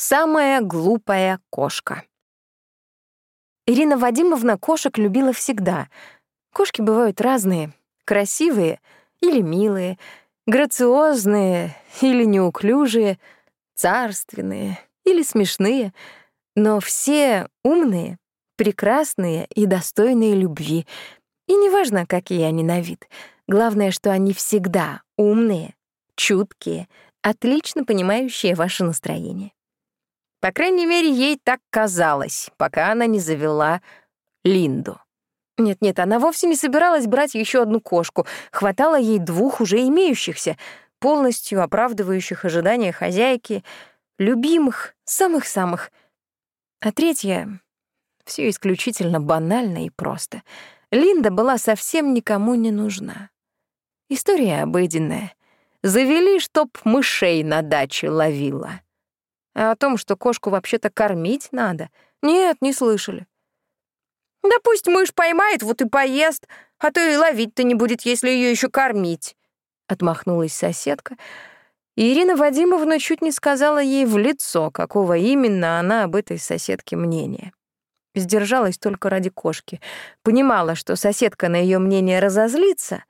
Самая глупая кошка. Ирина Вадимовна кошек любила всегда. Кошки бывают разные, красивые или милые, грациозные или неуклюжие, царственные или смешные, но все умные, прекрасные и достойные любви. И неважно, какие они на вид, главное, что они всегда умные, чуткие, отлично понимающие ваше настроение. По крайней мере, ей так казалось, пока она не завела Линду. Нет-нет, она вовсе не собиралась брать еще одну кошку. Хватало ей двух уже имеющихся, полностью оправдывающих ожидания хозяйки, любимых, самых-самых. А третья — все исключительно банально и просто. Линда была совсем никому не нужна. История обыденная. Завели, чтоб мышей на даче ловила. А о том, что кошку вообще-то кормить надо, нет, не слышали. Да пусть мышь поймает, вот и поест, а то и ловить-то не будет, если ее еще кормить. Отмахнулась соседка. И Ирина Вадимовна чуть не сказала ей в лицо, какого именно она об этой соседке мнения. Сдержалась только ради кошки. Понимала, что соседка на ее мнение разозлится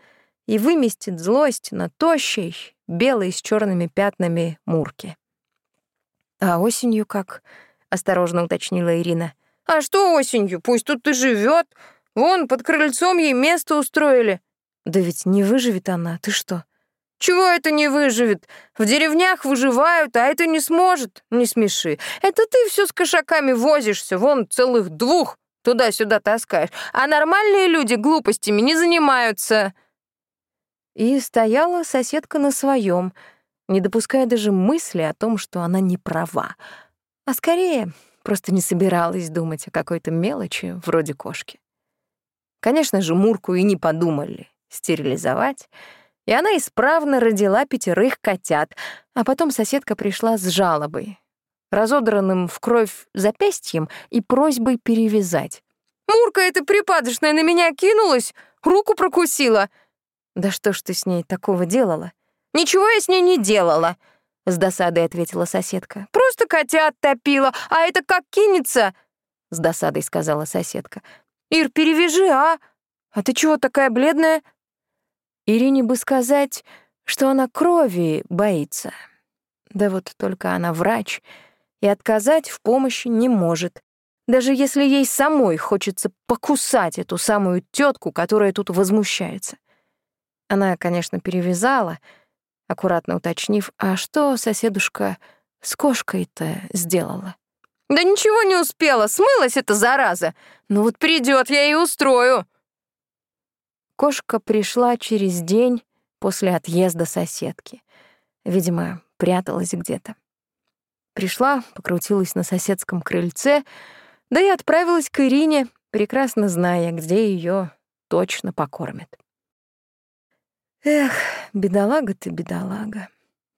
и выместит злость на тощей, белой с черными пятнами мурке. «А осенью как?» — осторожно уточнила Ирина. «А что осенью? Пусть тут и живет. Вон, под крыльцом ей место устроили». «Да ведь не выживет она, ты что?» «Чего это не выживет? В деревнях выживают, а это не сможет. Не смеши. Это ты все с кошаками возишься, вон целых двух туда-сюда таскаешь. А нормальные люди глупостями не занимаются». И стояла соседка на своем, не допуская даже мысли о том, что она не права, а скорее просто не собиралась думать о какой-то мелочи вроде кошки. Конечно же, Мурку и не подумали стерилизовать, и она исправно родила пятерых котят, а потом соседка пришла с жалобой, разодранным в кровь запястьем и просьбой перевязать. «Мурка эта припадочная на меня кинулась, руку прокусила!» «Да что ж ты с ней такого делала?» «Ничего я с ней не делала», — с досадой ответила соседка. «Просто котят топила, а это как кинется?» — с досадой сказала соседка. «Ир, перевяжи, а? А ты чего такая бледная?» Ирине бы сказать, что она крови боится. Да вот только она врач, и отказать в помощи не может. Даже если ей самой хочется покусать эту самую тетку, которая тут возмущается. Она, конечно, перевязала, аккуратно уточнив, а что соседушка с кошкой-то сделала? Да ничего не успела, смылась эта зараза. Ну вот придет, я и устрою. Кошка пришла через день после отъезда соседки. Видимо, пряталась где-то. Пришла, покрутилась на соседском крыльце, да и отправилась к Ирине, прекрасно зная, где ее точно покормят. «Эх, бедолага ты, бедолага,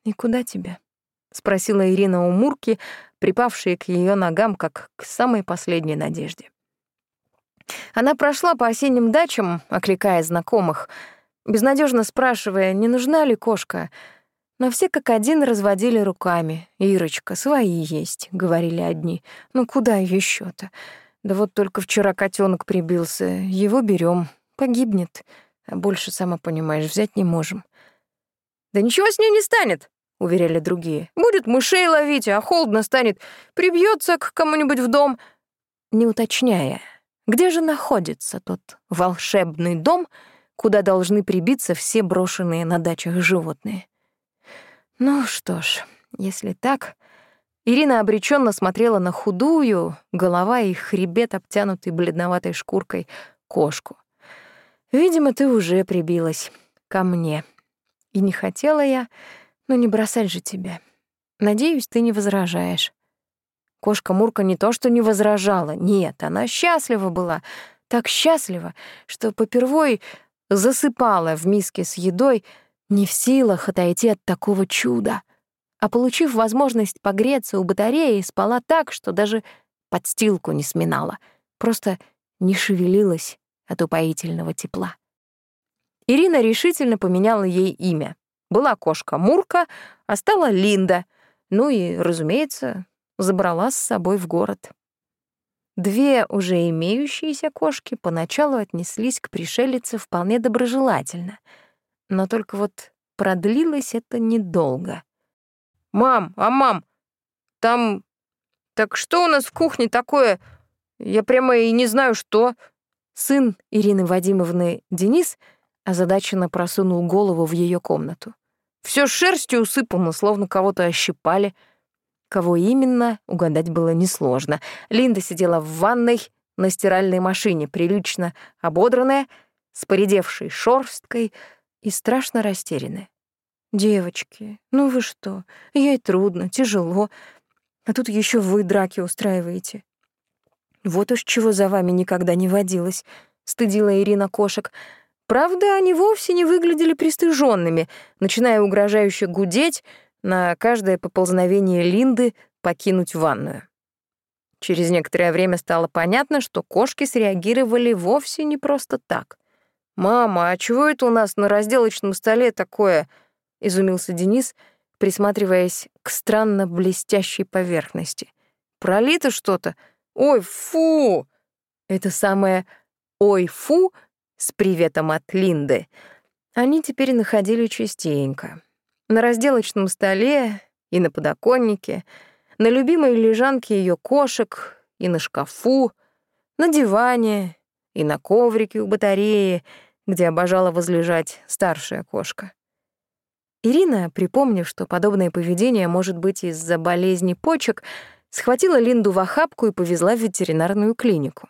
и куда тебя?» — спросила Ирина у Мурки, припавшей к ее ногам, как к самой последней надежде. Она прошла по осенним дачам, окликая знакомых, безнадежно спрашивая, не нужна ли кошка, но все как один разводили руками. «Ирочка, свои есть», — говорили одни. «Ну куда еще то Да вот только вчера котенок прибился, его берем, погибнет». Больше, сама понимаешь, взять не можем. Да ничего с ней не станет, уверяли другие. Будет мышей ловить, а холодно станет, прибьется к кому-нибудь в дом. Не уточняя, где же находится тот волшебный дом, куда должны прибиться все брошенные на дачах животные. Ну что ж, если так... Ирина обреченно смотрела на худую, голова и хребет, обтянутый бледноватой шкуркой, кошку. Видимо, ты уже прибилась ко мне. И не хотела я, но не бросать же тебя. Надеюсь, ты не возражаешь. Кошка Мурка не то что не возражала, нет, она счастлива была, так счастлива, что попервой засыпала в миске с едой, не в силах отойти от такого чуда. А получив возможность погреться у батареи, спала так, что даже подстилку не сминала, просто не шевелилась от упоительного тепла. Ирина решительно поменяла ей имя. Была кошка Мурка, а стала Линда. Ну и, разумеется, забрала с собой в город. Две уже имеющиеся кошки поначалу отнеслись к пришелице вполне доброжелательно, но только вот продлилось это недолго. «Мам, а мам, там... Так что у нас в кухне такое? Я прямо и не знаю, что...» Сын Ирины Вадимовны Денис озадаченно просунул голову в ее комнату. Все шерстью усыпано, словно кого-то ощипали. Кого именно, угадать было несложно. Линда сидела в ванной на стиральной машине, прилично ободранная, с поредевшей шорсткой и страшно растерянная. «Девочки, ну вы что? Ей трудно, тяжело. А тут еще вы драки устраиваете. Вот уж чего за вами никогда не водилось», — стыдила Ирина кошек — Правда, они вовсе не выглядели пристыженными, начиная угрожающе гудеть на каждое поползновение Линды покинуть ванную. Через некоторое время стало понятно, что кошки среагировали вовсе не просто так. «Мама, а чего это у нас на разделочном столе такое?» — изумился Денис, присматриваясь к странно блестящей поверхности. «Пролито что-то? Ой, фу!» Это самое «ой, фу» с приветом от Линды, они теперь находили частенько. На разделочном столе и на подоконнике, на любимой лежанке ее кошек и на шкафу, на диване и на коврике у батареи, где обожала возлежать старшая кошка. Ирина, припомнив, что подобное поведение может быть из-за болезни почек, схватила Линду в охапку и повезла в ветеринарную клинику.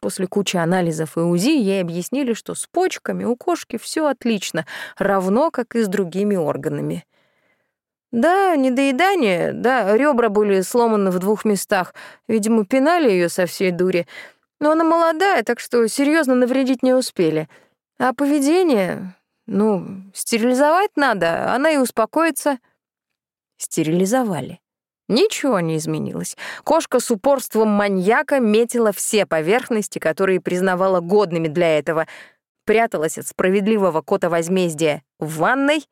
После кучи анализов и УЗИ ей объяснили, что с почками у кошки все отлично, равно как и с другими органами. Да, недоедание, да, ребра были сломаны в двух местах, видимо, пинали ее со всей дури. Но она молодая, так что серьезно навредить не успели. А поведение, ну, стерилизовать надо, она и успокоится. Стерилизовали. Ничего не изменилось. Кошка с упорством маньяка метила все поверхности, которые признавала годными для этого, пряталась от справедливого кота возмездия в ванной,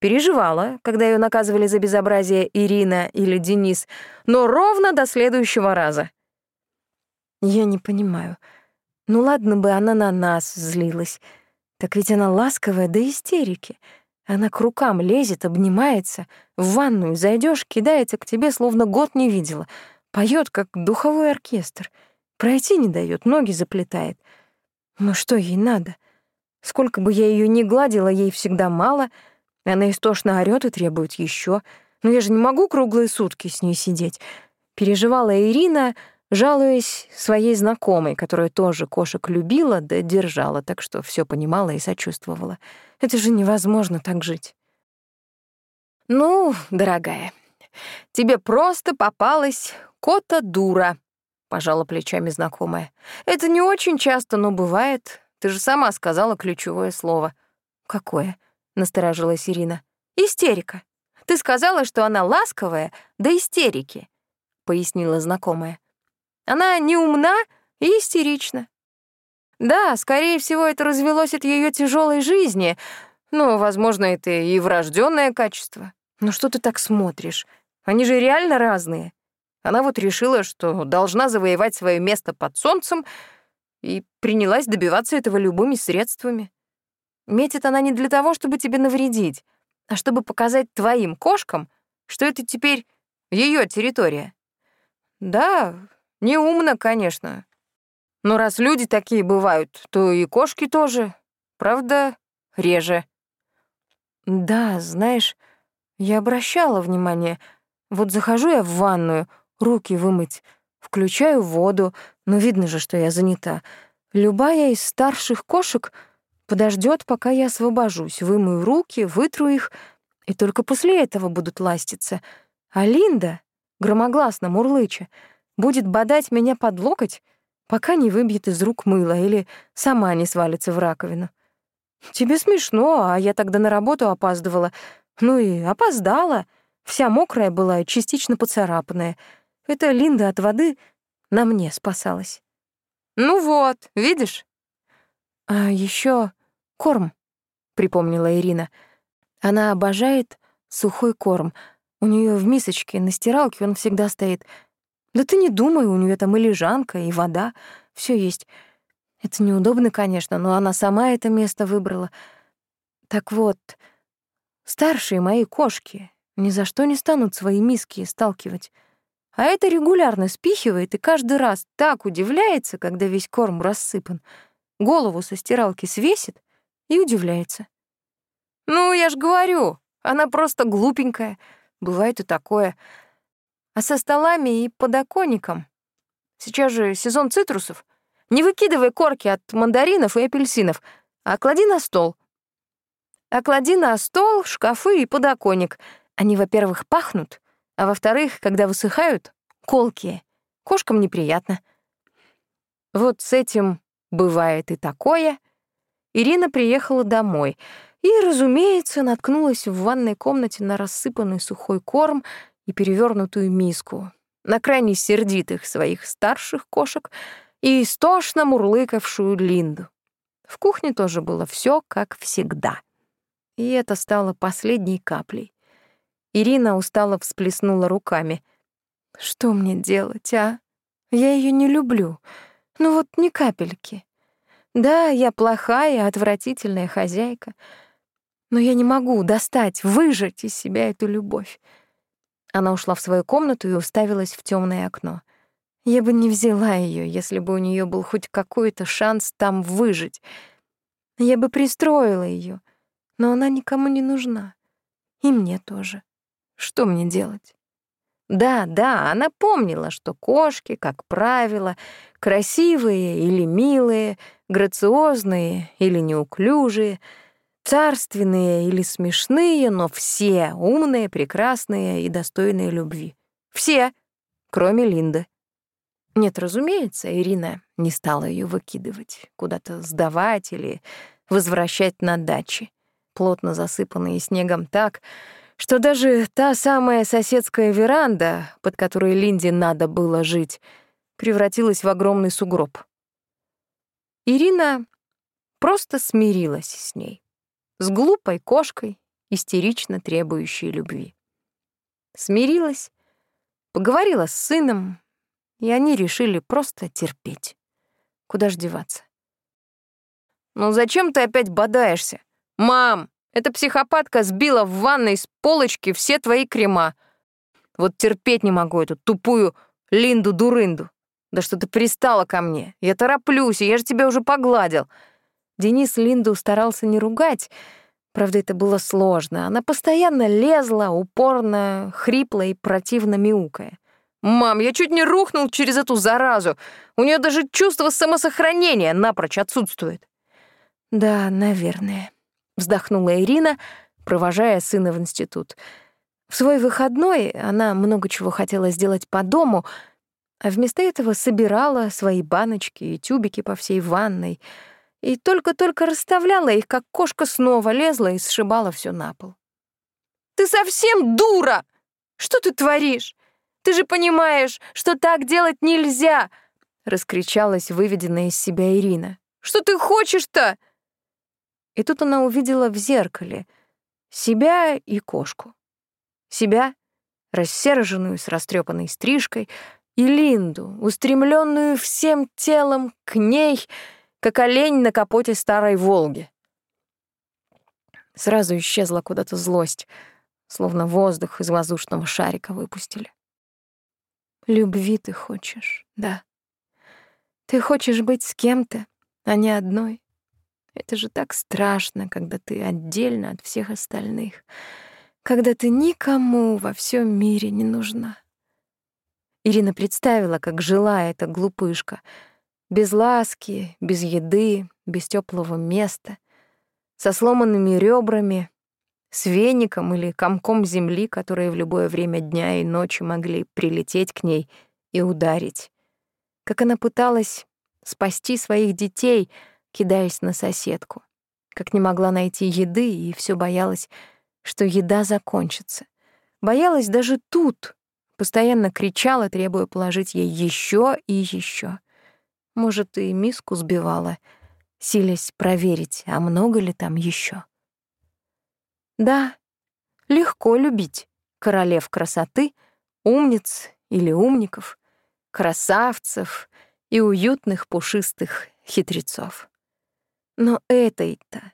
переживала, когда ее наказывали за безобразие Ирина или Денис, но ровно до следующего раза. Я не понимаю. Ну ладно бы она на нас злилась, так ведь она ласковая до истерики — она к рукам лезет, обнимается, в ванную зайдешь, кидается к тебе, словно год не видела. Поет, как духовой оркестр. Пройти не дает, ноги заплетает. Но что ей надо? Сколько бы я ее ни гладила, ей всегда мало. Она истошно орёт и требует еще. Но я же не могу круглые сутки с ней сидеть. Переживала Ирина, жалуясь своей знакомой, которая тоже кошек любила да держала, так что все понимала и сочувствовала. Это же невозможно так жить. «Ну, дорогая, тебе просто попалась кота-дура», — пожала плечами знакомая. «Это не очень часто, но бывает. Ты же сама сказала ключевое слово». «Какое?» — насторожилась Ирина. «Истерика. Ты сказала, что она ласковая до истерики», — пояснила знакомая. «Она не умна и истерична. Да, скорее всего, это развелось от ее тяжелой жизни, но, возможно, это и врожденное качество. Ну что ты так смотришь? Они же реально разные. Она вот решила, что должна завоевать свое место под солнцем и принялась добиваться этого любыми средствами. Метит она не для того, чтобы тебе навредить, а чтобы показать твоим кошкам, что это теперь ее территория. Да, неумно, конечно, но раз люди такие бывают, то и кошки тоже. Правда, реже. Да, знаешь, я обращала внимание. Вот захожу я в ванную, руки вымыть, включаю воду, но видно же, что я занята. Любая из старших кошек подождет, пока я освобожусь, вымою руки, вытру их, и только после этого будут ластиться. А Линда, громогласно мурлыча, будет бодать меня под локоть, пока не выбьет из рук мыло или сама не свалится в раковину. Тебе смешно, а я тогда на работу опаздывала. Ну и опоздала. Вся мокрая была и частично поцарапанная. Это Линда от воды на мне спасалась. Ну вот, видишь? А еще корм, припомнила Ирина. Она обожает сухой корм, У нее в мисочке на стиралке он всегда стоит. Да ты не думай, у нее там и лежанка, и вода, все есть. Это неудобно, конечно, но она сама это место выбрала. Так вот, старшие мои кошки ни за что не станут свои миски сталкивать. А это регулярно спихивает и каждый раз так удивляется, когда весь корм рассыпан. Голову со стиралки свесит и удивляется. «Ну, я ж говорю, она просто глупенькая. Бывает и такое. А со столами и подоконником. Сейчас же сезон цитрусов. Не выкидывай корки от мандаринов и апельсинов, а клади на стол. А клади на стол, шкафы и подоконник — они, во-первых, пахнут, а во-вторых, когда высыхают, колкие. Кошкам неприятно. Вот с этим бывает и такое. Ирина приехала домой и, разумеется, наткнулась в ванной комнате на рассыпанный сухой корм и перевернутую миску, на крайне сердитых своих старших кошек и истошно мурлыкавшую Линду. В кухне тоже было все как всегда. И это стало последней каплей. Ирина устало всплеснула руками. «Что мне делать, а? Я ее не люблю. Ну вот ни капельки. Да, я плохая, отвратительная хозяйка, но я не могу достать, выжать из себя эту любовь». Она ушла в свою комнату и уставилась в темное окно. Я бы не взяла ее, если бы у нее был хоть какой-то шанс там выжить. Я бы пристроила ее, но она никому не нужна. И мне тоже. Что мне делать? Да, да, она помнила, что кошки, как правило, красивые или милые, грациозные или неуклюжие, царственные или смешные, но все умные, прекрасные и достойные любви. Все, кроме Линды. Нет, разумеется, Ирина не стала ее выкидывать, куда-то сдавать или возвращать на дачи, плотно засыпанные снегом так, что даже та самая соседская веранда, под которой Линде надо было жить, превратилась в огромный сугроб. Ирина просто смирилась с ней, с глупой кошкой, истерично требующей любви. Смирилась, поговорила с сыном, и они решили просто терпеть. Куда ж деваться? «Ну зачем ты опять бодаешься? Мам, эта психопатка сбила в ванной с полочки все твои крема. Вот терпеть не могу эту тупую Линду-дурынду. Да что ты пристала ко мне? Я тороплюсь, я же тебя уже погладил». Денис Линду старался не ругать, правда, это было сложно. Она постоянно лезла, упорно, хрипло и противно мяукая. «Мам, я чуть не рухнул через эту заразу. У нее даже чувство самосохранения напрочь отсутствует». «Да, наверное», вздохнула Ирина, провожая сына в институт. В свой выходной она много чего хотела сделать по дому, а вместо этого собирала свои баночки и тюбики по всей ванной и только-только расставляла их, как кошка снова лезла и сшибала все на пол. «Ты совсем дура! Что ты творишь? Ты же понимаешь, что так делать нельзя!» — раскричалась выведенная из себя Ирина. «Что ты хочешь-то?» И тут она увидела в зеркале себя и кошку. Себя, рассерженную с растрепанной стрижкой, и Линду, устремленную всем телом к ней, как олень на капоте старой «Волги». Сразу исчезла куда-то злость, словно воздух из воздушного шарика выпустили. Любви ты хочешь, да. Ты хочешь быть с кем-то, а не одной. Это же так страшно, когда ты отдельно от всех остальных, когда ты никому во всем мире не нужна. Ирина представила, как жила эта глупышка, без ласки, без еды, без теплого места, со сломанными ребрами, с веником или комком земли, которые в любое время дня и ночи могли прилететь к ней и ударить. Как она пыталась спасти своих детей — кидаясь на соседку. Как не могла найти еды и все боялась, что еда закончится. Боялась даже тут, постоянно кричала, требуя положить ей еще и еще. Может, и миску сбивала, силясь проверить, а много ли там еще. Да, легко любить, королев красоты, умниц или умников, красавцев и уютных пушистых хитрецов. Но этой-то,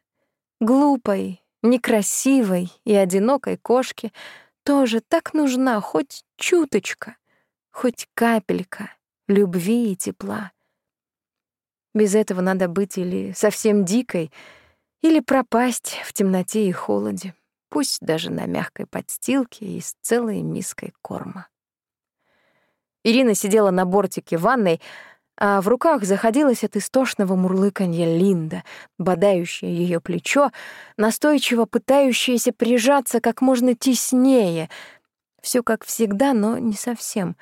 глупой, некрасивой и одинокой кошке тоже так нужна хоть чуточка, хоть капелька любви и тепла. Без этого надо быть или совсем дикой, или пропасть в темноте и холоде, пусть даже на мягкой подстилке и с целой миской корма. Ирина сидела на бортике ванной, а в руках заходилась от истошного мурлыканья Линда, бодающая ее плечо, настойчиво пытающаяся прижаться как можно теснее. Все как всегда, но не совсем.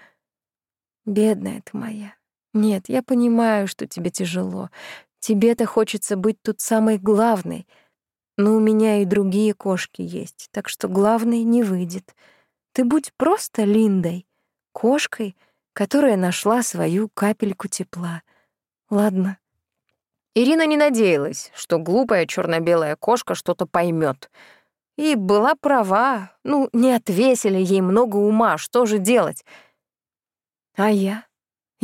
Бедная ты моя. Нет, я понимаю, что тебе тяжело. Тебе-то хочется быть тут самой главной. Но у меня и другие кошки есть, так что главной не выйдет. Ты будь просто Линдой, кошкой, которая нашла свою капельку тепла. Ладно. Ирина не надеялась, что глупая черно белая кошка что-то поймет. И была права. Ну, не отвесили ей много ума, что же делать? А я?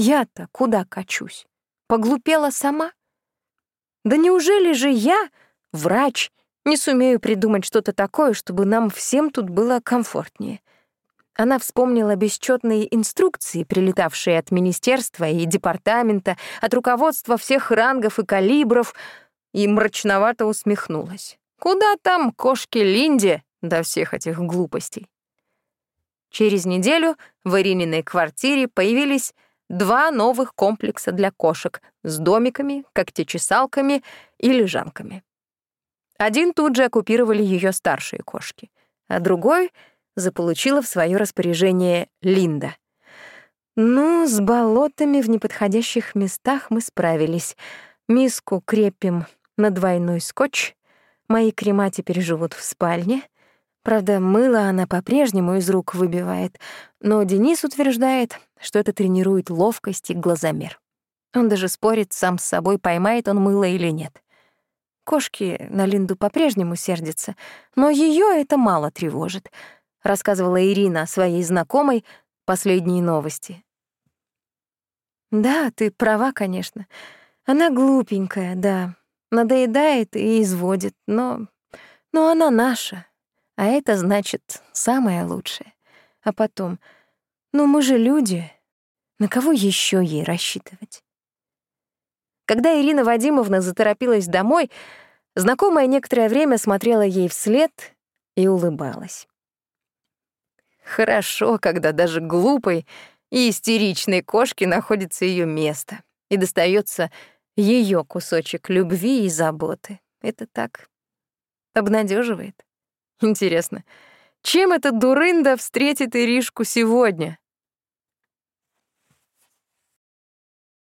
Я-то куда качусь? Поглупела сама? Да неужели же я, врач, не сумею придумать что-то такое, чтобы нам всем тут было комфортнее? Она вспомнила бесчетные инструкции, прилетавшие от министерства и департамента, от руководства всех рангов и калибров, и мрачновато усмехнулась. Куда там кошки Линде до всех этих глупостей? Через неделю в Ирининой квартире появились два новых комплекса для кошек с домиками, когтечесалками и лежанками. Один тут же оккупировали ее старшие кошки, а другой заполучила в свое распоряжение Линда. Ну, с болотами в неподходящих местах мы справились. Миску крепим на двойной скотч. Мои крема теперь живут в спальне — Правда, мыло она по-прежнему из рук выбивает, но Денис утверждает, что это тренирует ловкость и глазомер. Он даже спорит сам с собой, поймает он мыло или нет. Кошки на Линду по-прежнему сердятся, но ее это мало тревожит, рассказывала Ирина своей знакомой последние новости. Да, ты права, конечно. Она глупенькая, да. Надоедает и изводит, но... Но она наша, а это значит самое лучшее. А потом, ну мы же люди, на кого еще ей рассчитывать? Когда Ирина Вадимовна заторопилась домой, знакомая некоторое время смотрела ей вслед и улыбалась. Хорошо, когда даже глупой и истеричной кошке находится ее место и достается ее кусочек любви и заботы. Это так обнадеживает. Интересно, чем эта дурында встретит Иришку сегодня?